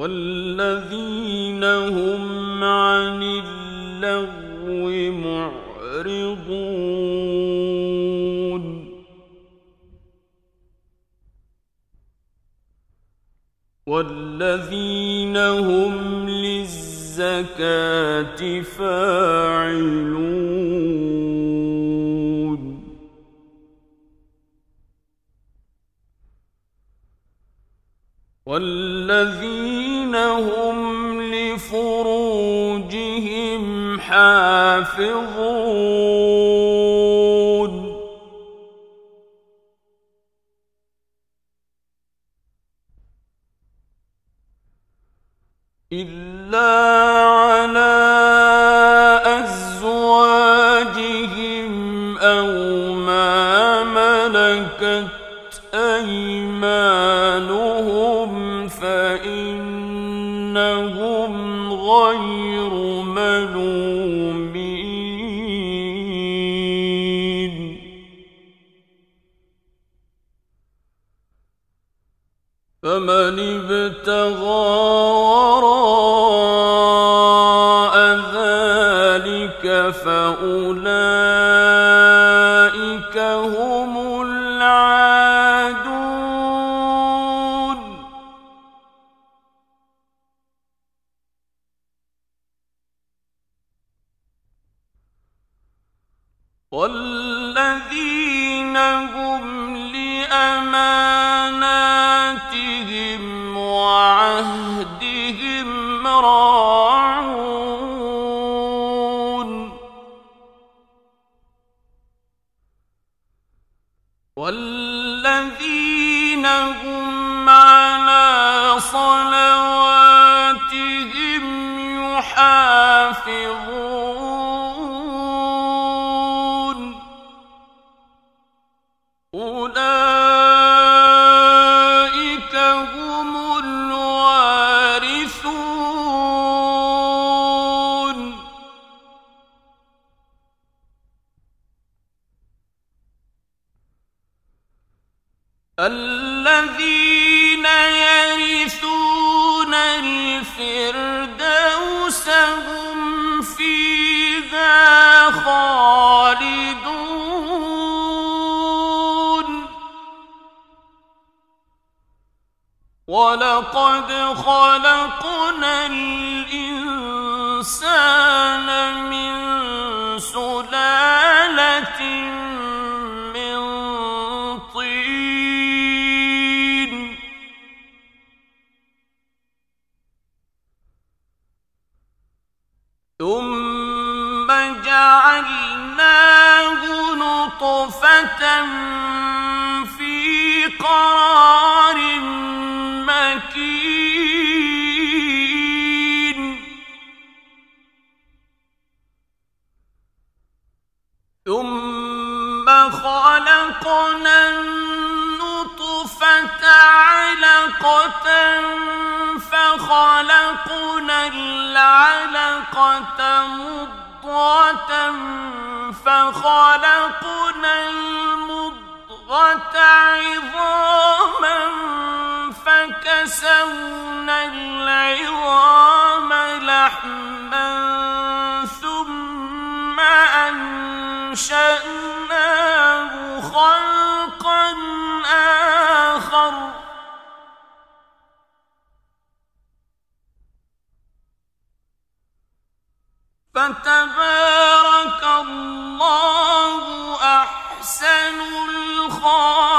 والذين هم عن اللغو معرضون. والذين هم للزكاة فاعلون. والذين لفروجهم حافظون غير ولقد خلقنا الإنسان من سلالة من طين ثم جعلناه نطفة فخلقنا العلقة مضغة فخلقنا المضغة عظاما فكسونا العظام لحما ثم أنشأناه خلقا آخر. فتبارك الله أحسن الخالقين.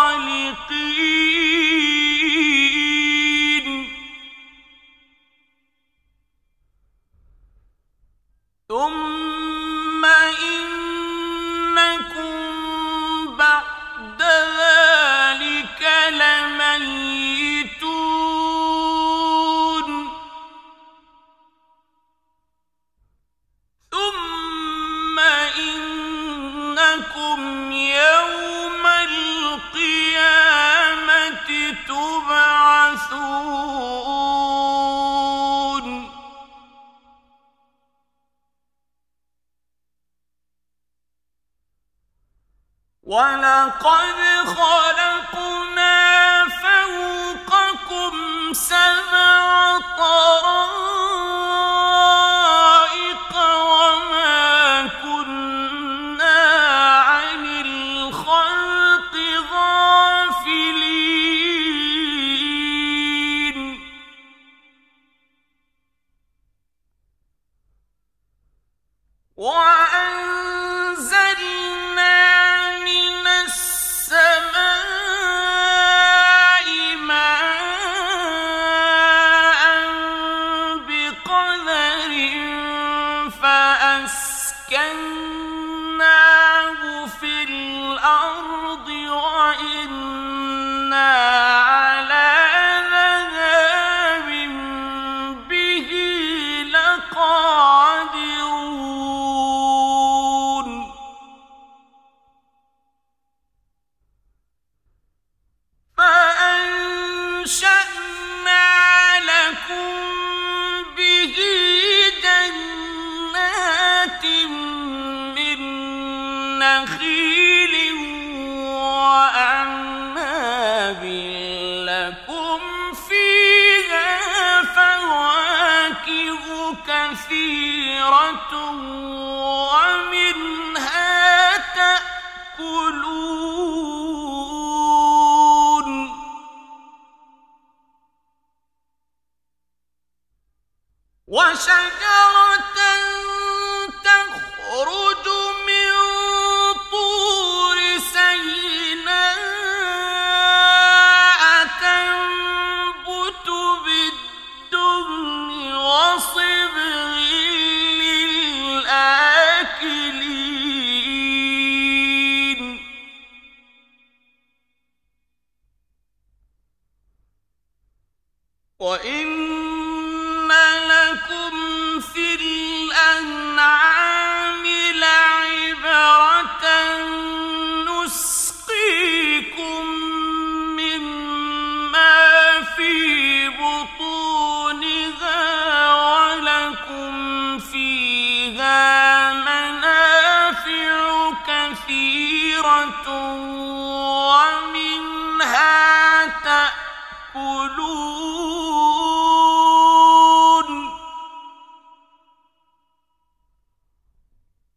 تَأْكُلُونَ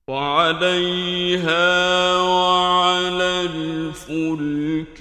وَعَلَيْهَا وَعَلَى الْفُلْكِ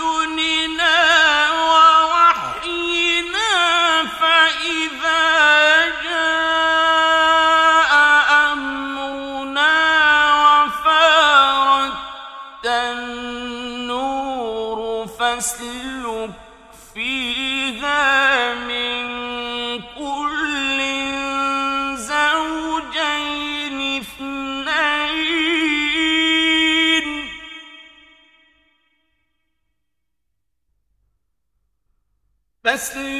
أعيننا تسلیم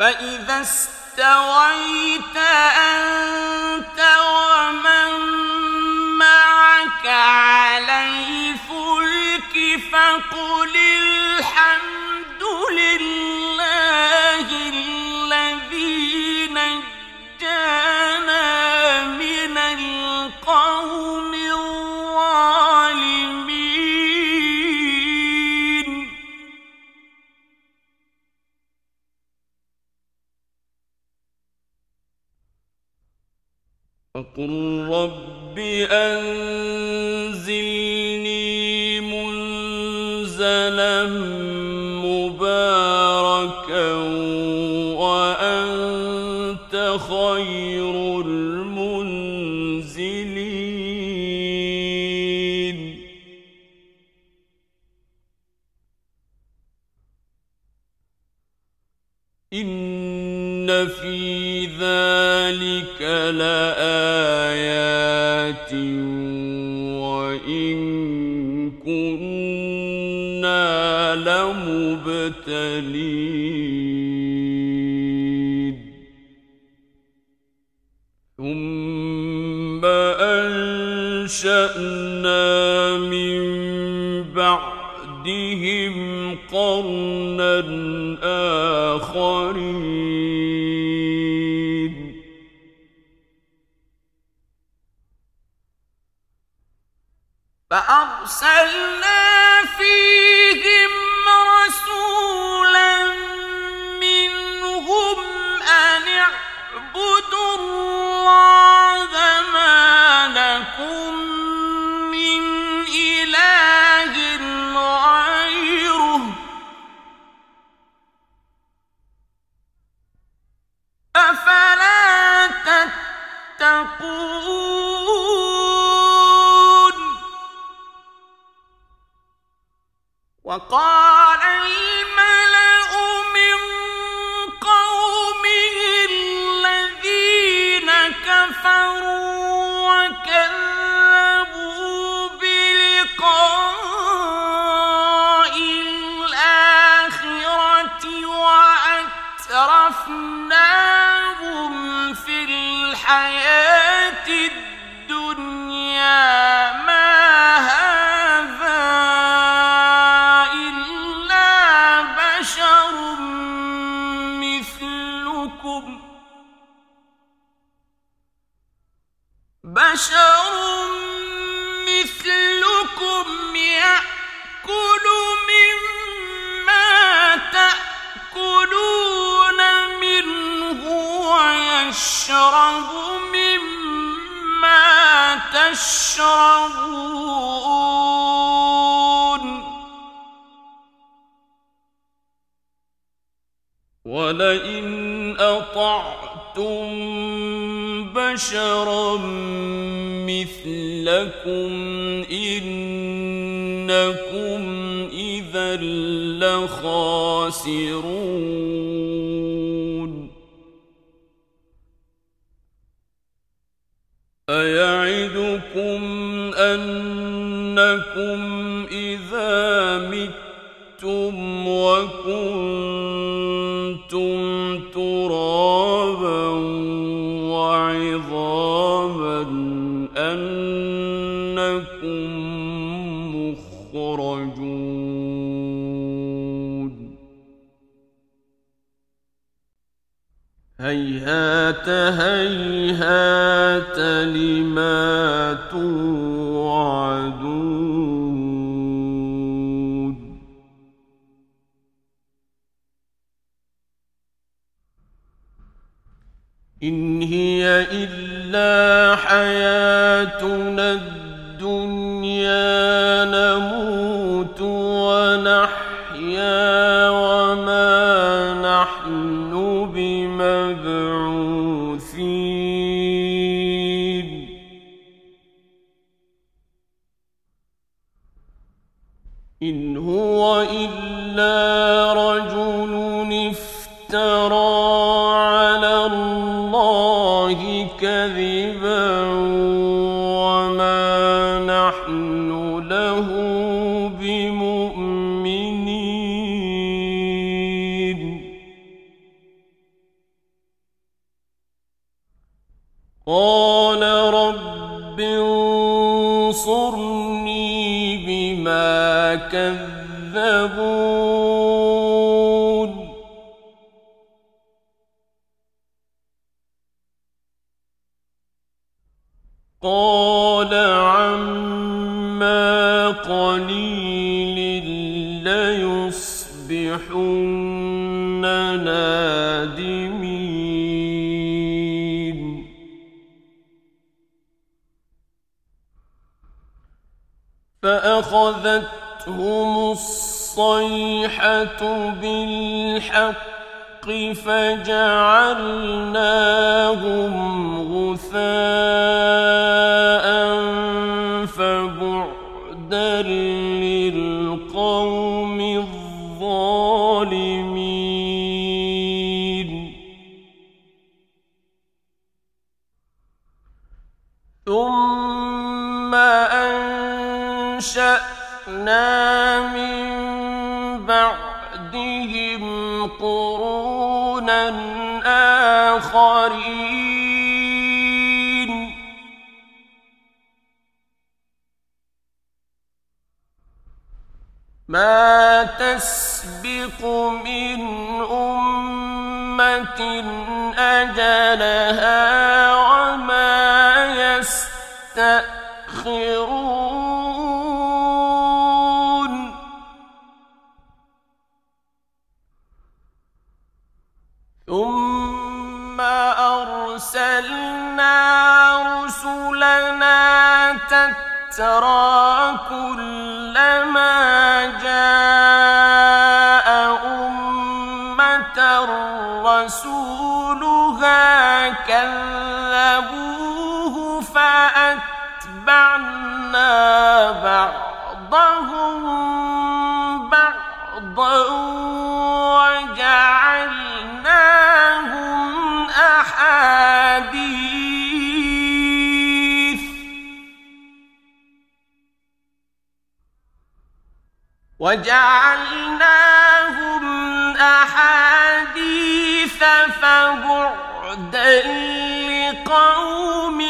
فَإِذَا اسْتَوَيْتَ أَنْتَ قل رب أن سر تشربون ولئن أطعتم بشرا مثلكم إنكم إذا لخاسرون أنكم إذا متم وكنتم هيهات هيهات لما توعدون إلا حياتنا الدنيا نموت ونحيا وما نحن بمبعوثين إن هو إلا رجل افترى ما تسبق من أمة أجلها وما يستأخرون. ثم أرسلنا رسلنا تترى كلما رسولها كذبوه فأتبعنا بعضهم بعضا وجعلنا أحاديث. وجعلناهم فبعدا لقوم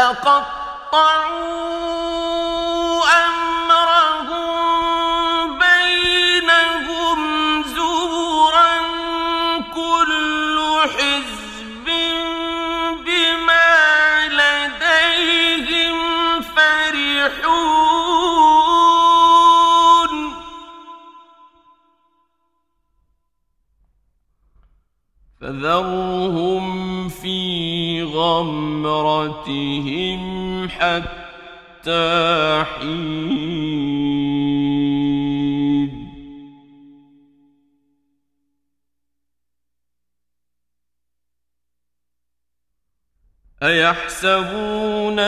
تقطعوا يحسبون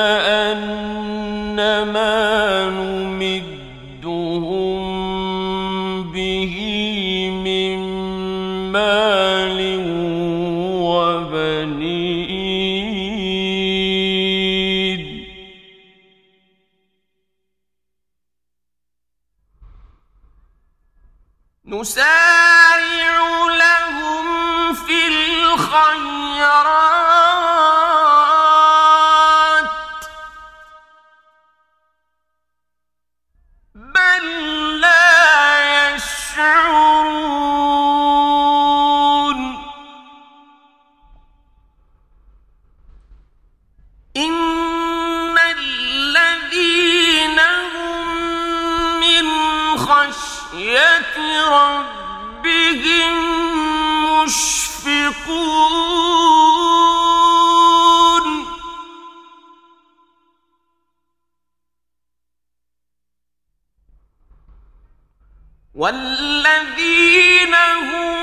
والذين هم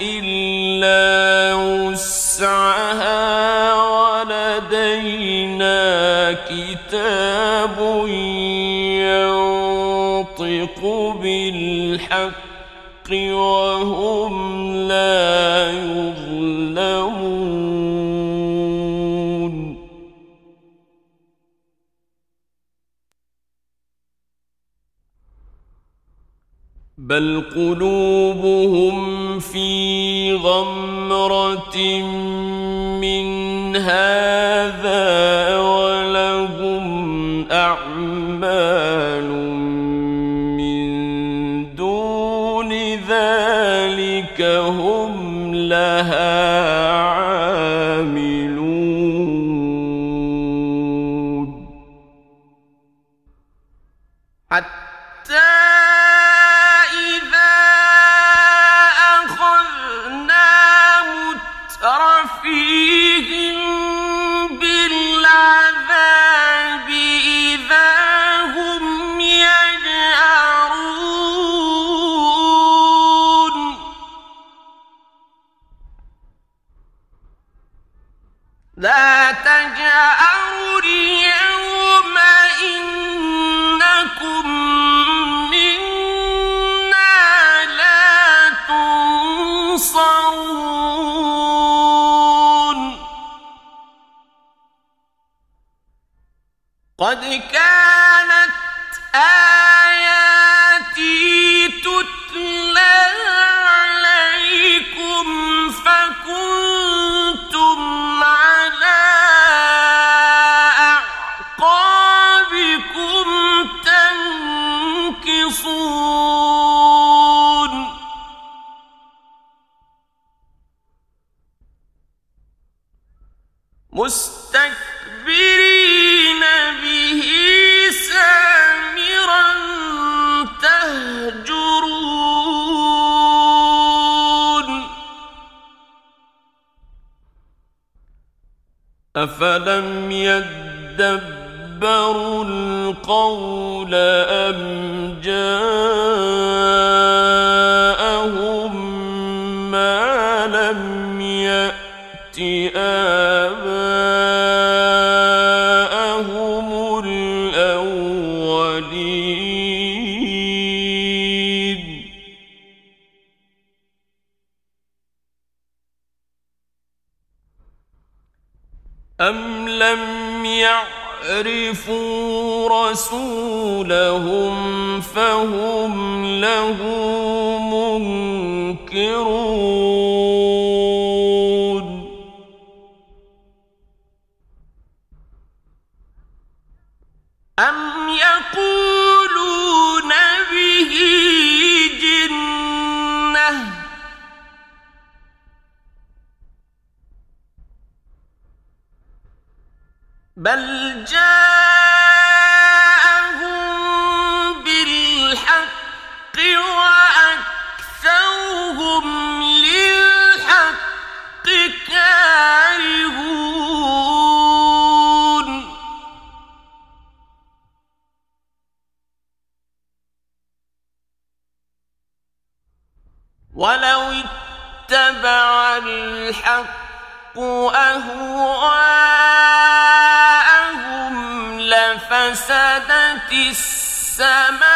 إلا وسعها ولدينا كتاب ينطق بالحق وهم لا يظلمون بل قلوبهم في غمرة من هذا قد كانت آه أفلم يدبروا القول أم جاءوا رسولهم فهم له منكرون. أم يقولون به جنة؟ بل جاءهم أهواءهم لفسدت السماوات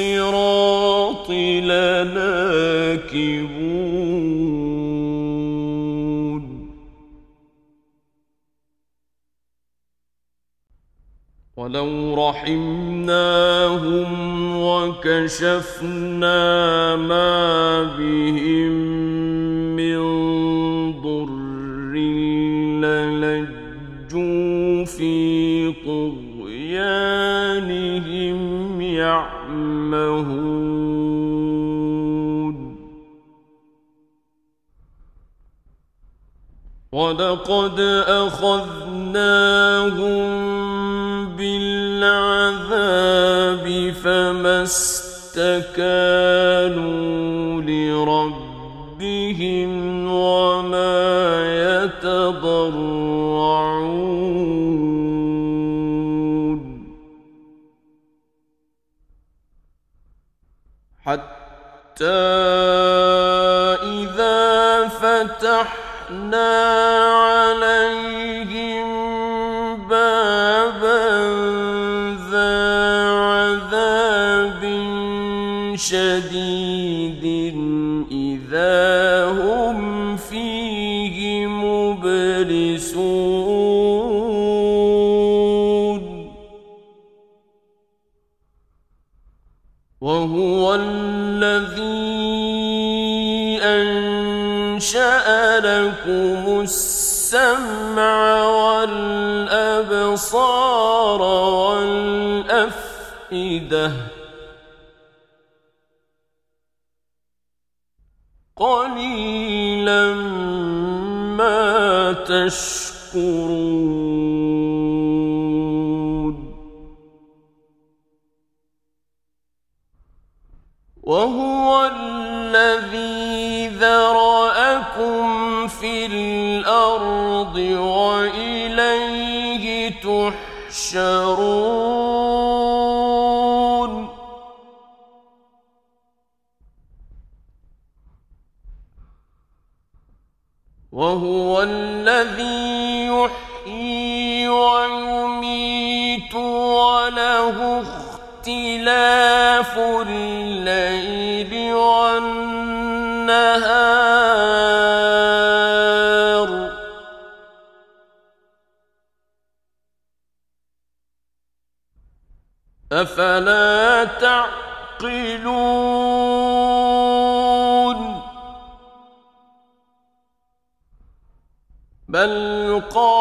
الصراط لناكبون. ولو رحمناهم وكشفنا ما بهم من ضر للجوا في طغيانهم يعمهون ولقد أخذناهم بالعذاب فما استكانوا لربهم وما يتضرعون حتى إذا فتحنا تشكرون وهو الذي ذرأكم في الأرض وإليه تحشرون. افلا تعقلون بل قال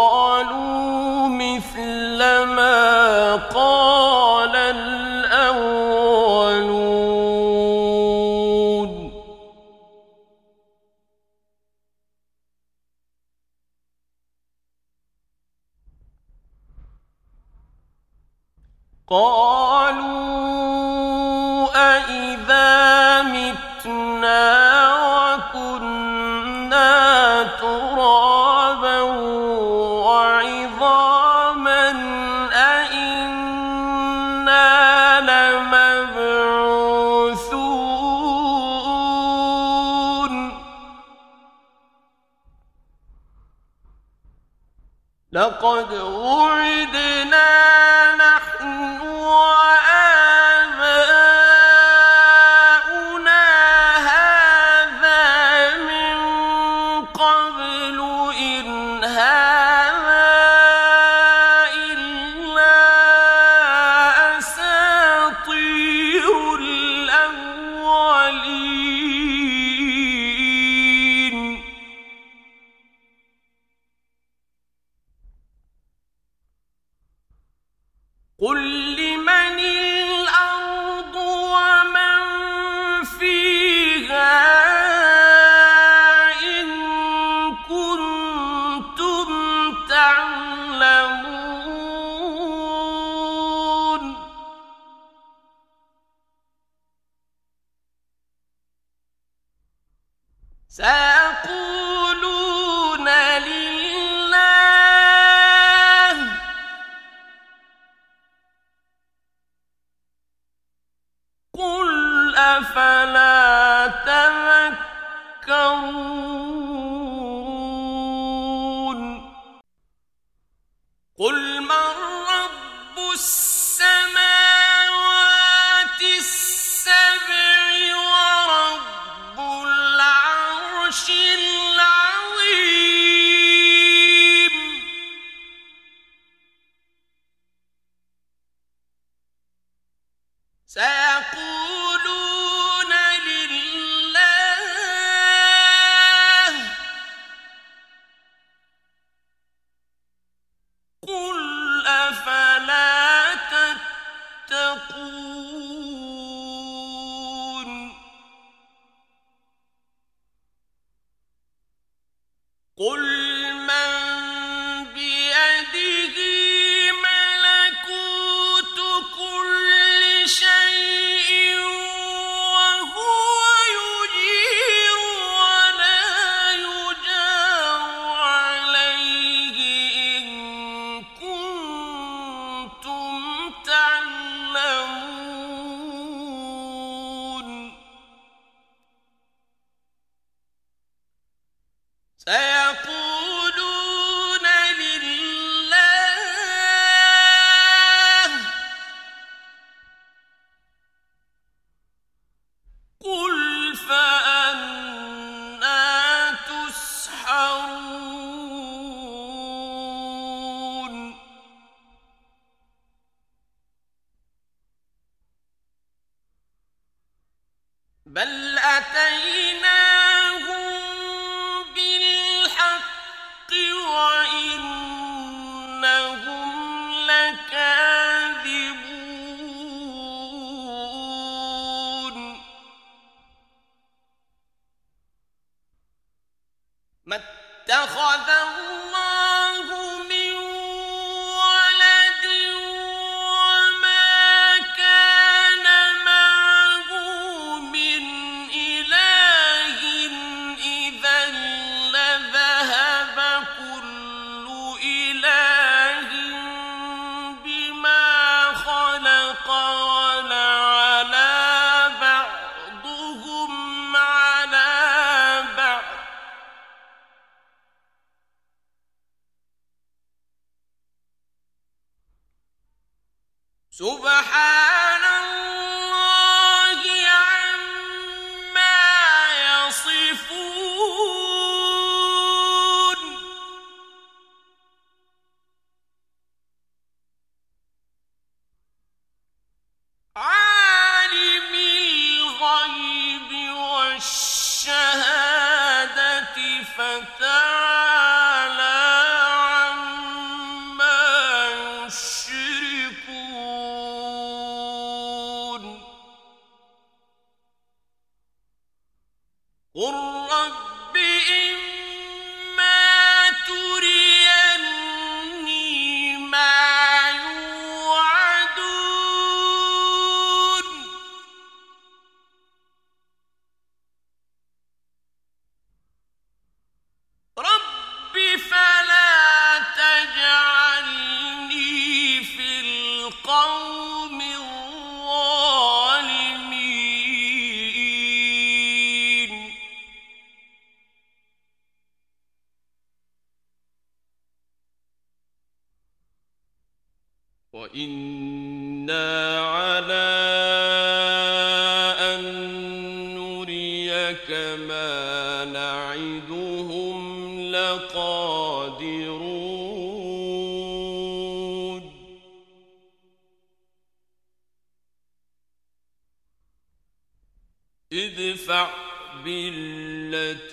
سبحان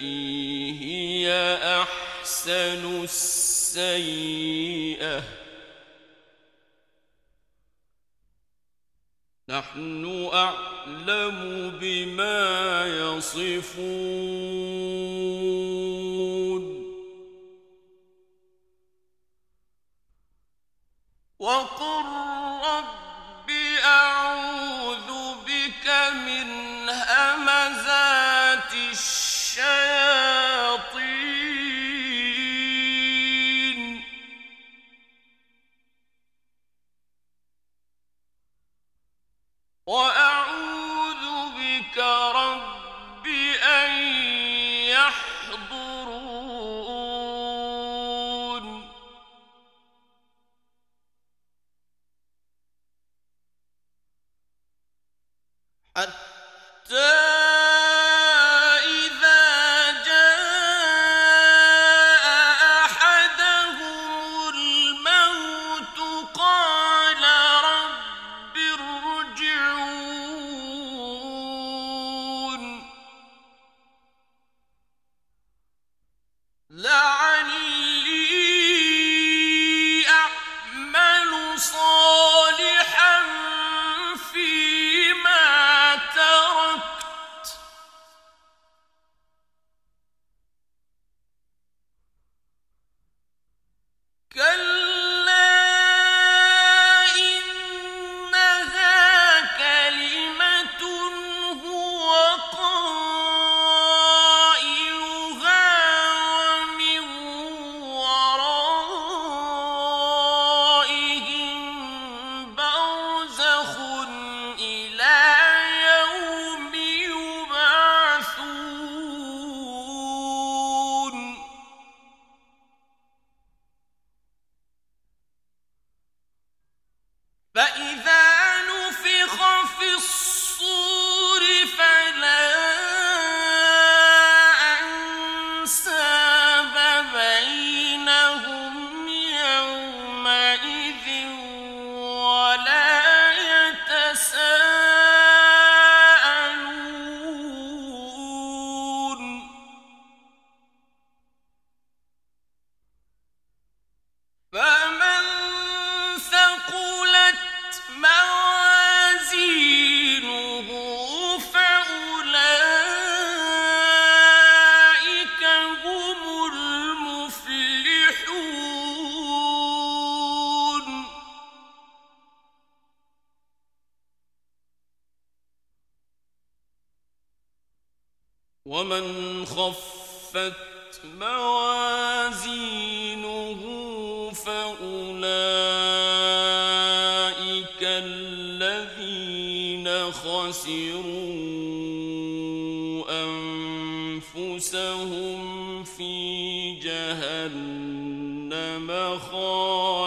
التي هي أحسن السيئة نحن أعلم بما يصفون وقل رب أعلم أنفسهم في جهنم خالدون